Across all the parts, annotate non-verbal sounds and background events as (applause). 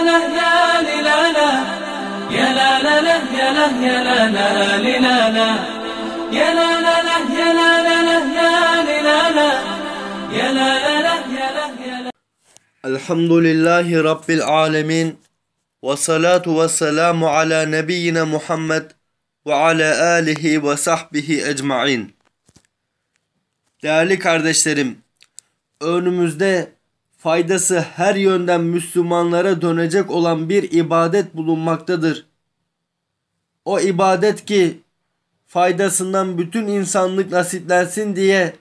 لا يا لي لا لا يا لا لا لا يا لا يا لا لا لي لا لا يا لا لا لا يا لا لا لا يا لي لا لا يا لا لا لا يا لا يا لا Elhamdülillahi Rabbil Alemin ve salatu ve selamu ala nebiyyina Muhammed ve ala alihi ve sahbihi ecmain. Değerli kardeşlerim, önümüzde faydası her yönden Müslümanlara dönecek olan bir ibadet bulunmaktadır. O ibadet ki faydasından bütün insanlık nasiplensin diye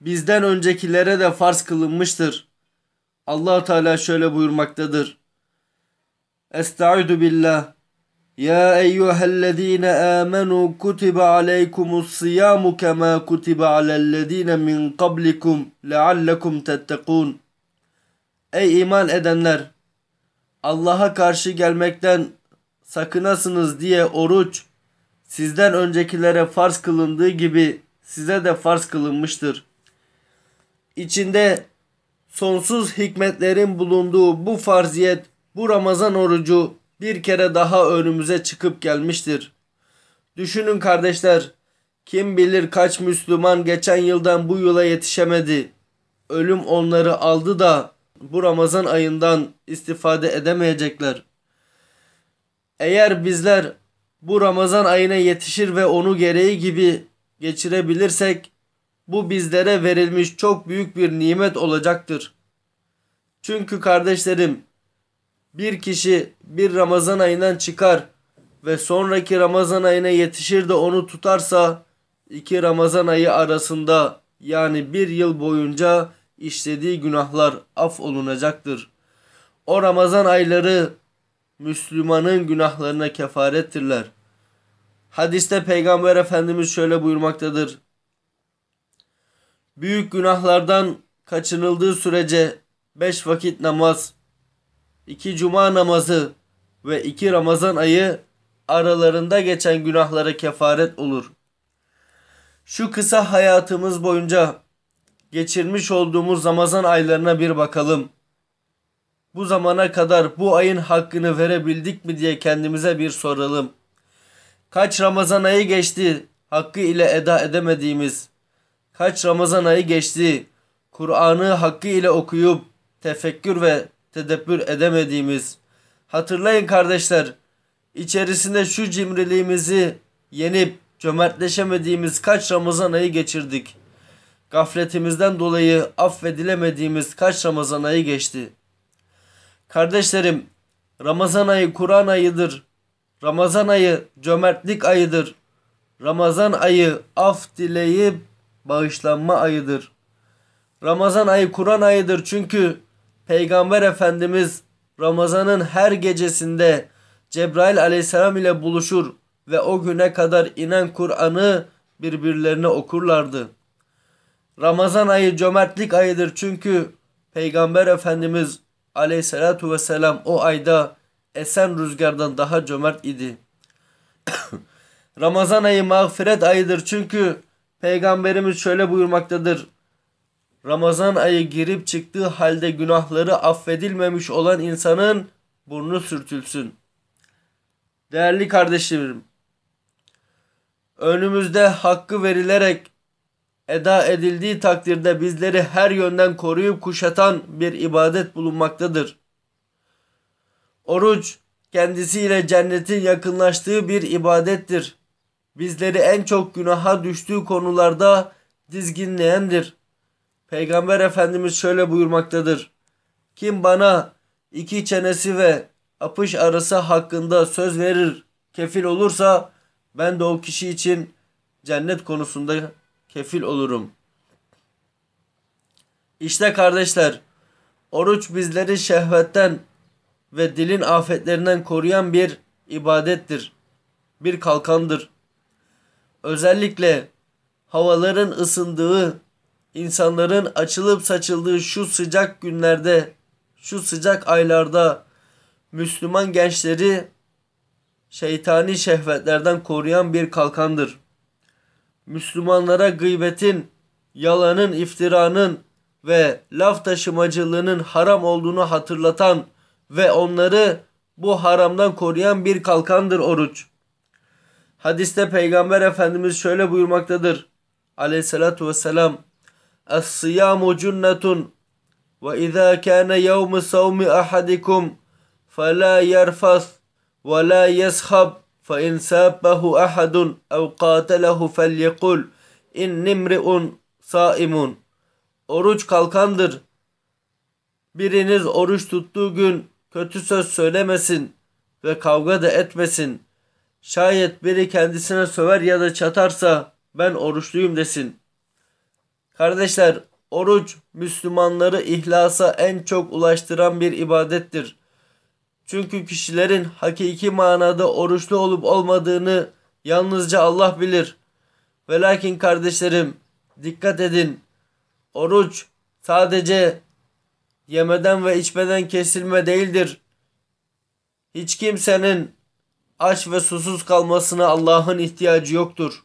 bizden öncekilere de farz kılınmıştır. allah Teala şöyle buyurmaktadır. Estaizu billah. Ya eyyühellezine amenu kutibe aleykumus siyamu kema kutibe alellezine min qablikum leallekum tettekun. Ey iman edenler! Allah'a karşı gelmekten sakınasınız diye oruç sizden öncekilere farz kılındığı gibi size de farz kılınmıştır. İçinde sonsuz hikmetlerin bulunduğu bu farziyet, bu Ramazan orucu bir kere daha önümüze çıkıp gelmiştir. Düşünün kardeşler, kim bilir kaç Müslüman geçen yıldan bu yıla yetişemedi. Ölüm onları aldı da bu Ramazan ayından istifade edemeyecekler. Eğer bizler bu Ramazan ayına yetişir ve onu gereği gibi geçirebilirsek bu bizlere verilmiş çok büyük bir nimet olacaktır. Çünkü kardeşlerim bir kişi bir Ramazan ayından çıkar ve sonraki Ramazan ayına yetişir de onu tutarsa iki Ramazan ayı arasında yani bir yıl boyunca işlediği günahlar af olunacaktır. O Ramazan ayları Müslümanın günahlarına kefarettirler. Hadiste Peygamber Efendimiz şöyle buyurmaktadır. Büyük günahlardan kaçınıldığı sürece beş vakit namaz, iki cuma namazı ve iki Ramazan ayı aralarında geçen günahlara kefaret olur. Şu kısa hayatımız boyunca geçirmiş olduğumuz Ramazan aylarına bir bakalım. Bu zamana kadar bu ayın hakkını verebildik mi diye kendimize bir soralım. Kaç Ramazan ayı geçti hakkı ile eda edemediğimiz, kaç Ramazan ayı geçti Kur'an'ı hakkı ile okuyup tefekkür ve tedebbür edemediğimiz. Hatırlayın kardeşler, içerisinde şu cimriliğimizi yenip cömertleşemediğimiz kaç Ramazan ayı geçirdik. Gafletimizden dolayı affedilemediğimiz kaç Ramazan ayı geçti. Kardeşlerim, Ramazan ayı Kur'an ayıdır. Ramazan ayı cömertlik ayıdır. Ramazan ayı af dileyip bağışlanma ayıdır. Ramazan ayı Kur'an ayıdır çünkü Peygamber Efendimiz Ramazan'ın her gecesinde Cebrail aleyhisselam ile buluşur ve o güne kadar inen Kur'an'ı birbirlerine okurlardı. Ramazan ayı cömertlik ayıdır çünkü Peygamber Efendimiz aleyhissalatu vesselam o ayda esen rüzgardan daha cömert idi. (coughs) Ramazan ayı mağfiret ayıdır çünkü Peygamberimiz şöyle buyurmaktadır. Ramazan ayı girip çıktığı halde günahları affedilmemiş olan insanın burnu sürtülsün. Değerli kardeşlerim, önümüzde hakkı verilerek eda edildiği takdirde bizleri her yönden koruyup kuşatan bir ibadet bulunmaktadır. Oruç kendisiyle cennetin yakınlaştığı bir ibadettir. Bizleri en çok günaha düştüğü konularda dizginleyendir. Peygamber Efendimiz şöyle buyurmaktadır. Kim bana iki çenesi ve apış arası hakkında söz verir, kefil olursa ben de o kişi için cennet konusunda kefil olurum. İşte kardeşler, oruç bizleri şehvetten ve dilin afetlerinden koruyan bir ibadettir. Bir kalkandır. Özellikle havaların ısındığı, insanların açılıp saçıldığı şu sıcak günlerde, şu sıcak aylarda Müslüman gençleri şeytani şehvetlerden koruyan bir kalkandır. Müslümanlara gıybetin, yalanın, iftiranın ve laf taşımacılığının haram olduğunu hatırlatan ve onları bu haramdan koruyan bir kalkandır oruç. Hadiste Peygamber Efendimiz şöyle buyurmaktadır. Aleyhissalatu vesselam. Es-siyamu cunnetun ve izâ kâne yevmu savmi ahadikum felâ yerfas ve lâ yeshab فإن سابه أحد أو قاتله فليقل إن امرئ صائم Oruç kalkandır. Biriniz oruç tuttuğu gün kötü söz söylemesin ve kavga da etmesin. Şayet biri kendisine söver ya da çatarsa ben oruçluyum desin. Kardeşler, oruç Müslümanları ihlasa en çok ulaştıran bir ibadettir. Çünkü kişilerin hakiki manada oruçlu olup olmadığını yalnızca Allah bilir. Ve lakin kardeşlerim dikkat edin. Oruç sadece yemeden ve içmeden kesilme değildir. Hiç kimsenin aç ve susuz kalmasına Allah'ın ihtiyacı yoktur.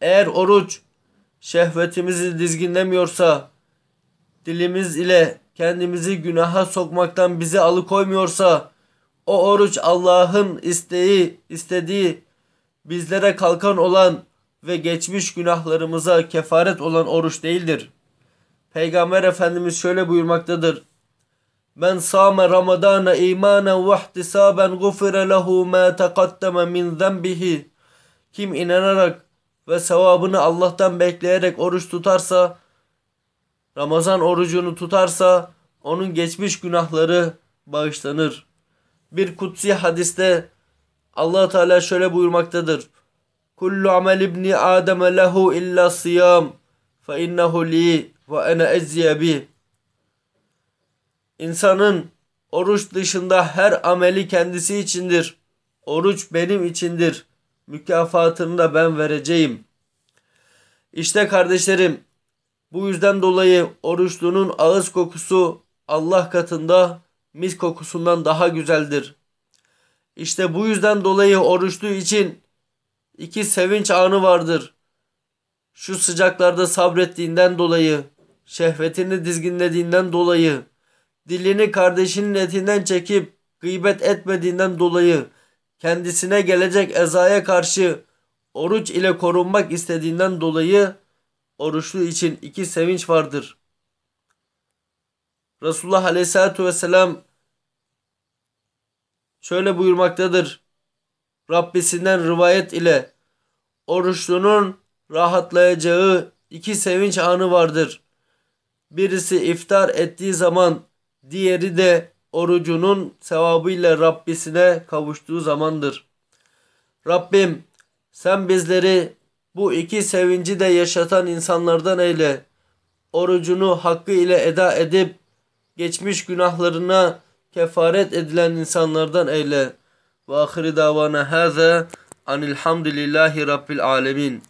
Eğer oruç şehvetimizi dizginlemiyorsa, dilimiz ile kendimizi günaha sokmaktan bizi alıkoymuyorsa, o oruç Allah'ın isteği, istediği, bizlere kalkan olan ve geçmiş günahlarımıza kefaret olan oruç değildir. Peygamber Efendimiz şöyle buyurmaktadır. Ben sâme Ramazâne imanen ve ihtisâben gufire lehu mâ teqaddeme min zenbihi. Kim inanarak ve sevabını Allah'tan bekleyerek oruç tutarsa, Ramazan orucunu tutarsa onun geçmiş günahları bağışlanır. Bir kutsi hadiste Allah Teala şöyle buyurmaktadır. Kullu amel ibni Adem lehu illa siyam fe innehu li ve ene ecziye bi. İnsanın oruç dışında her ameli kendisi içindir. Oruç benim içindir. Mükafatını da ben vereceğim. İşte kardeşlerim bu yüzden dolayı oruçlunun ağız kokusu Allah katında mis kokusundan daha güzeldir. İşte bu yüzden dolayı oruçlu için iki sevinç anı vardır. Şu sıcaklarda sabrettiğinden dolayı, şehvetini dizginlediğinden dolayı, dilini kardeşinin etinden çekip gıybet etmediğinden dolayı, kendisine gelecek ezaya karşı oruç ile korunmak istediğinden dolayı oruçlu için iki sevinç vardır. Resulullah Aleyhisselatü Vesselam şöyle buyurmaktadır. Rabbisinden rivayet ile oruçlunun rahatlayacağı iki sevinç anı vardır. Birisi iftar ettiği zaman, diğeri de orucunun sevabıyla Rabbisine kavuştuğu zamandır. Rabbim sen bizleri bu iki sevinci de yaşatan insanlardan eyle. Orucunu hakkı ile eda edip geçmiş günahlarına kefaret edilen insanlardan eyle. Ve ahiri davana haza anilhamdülillahi rabbil alemin.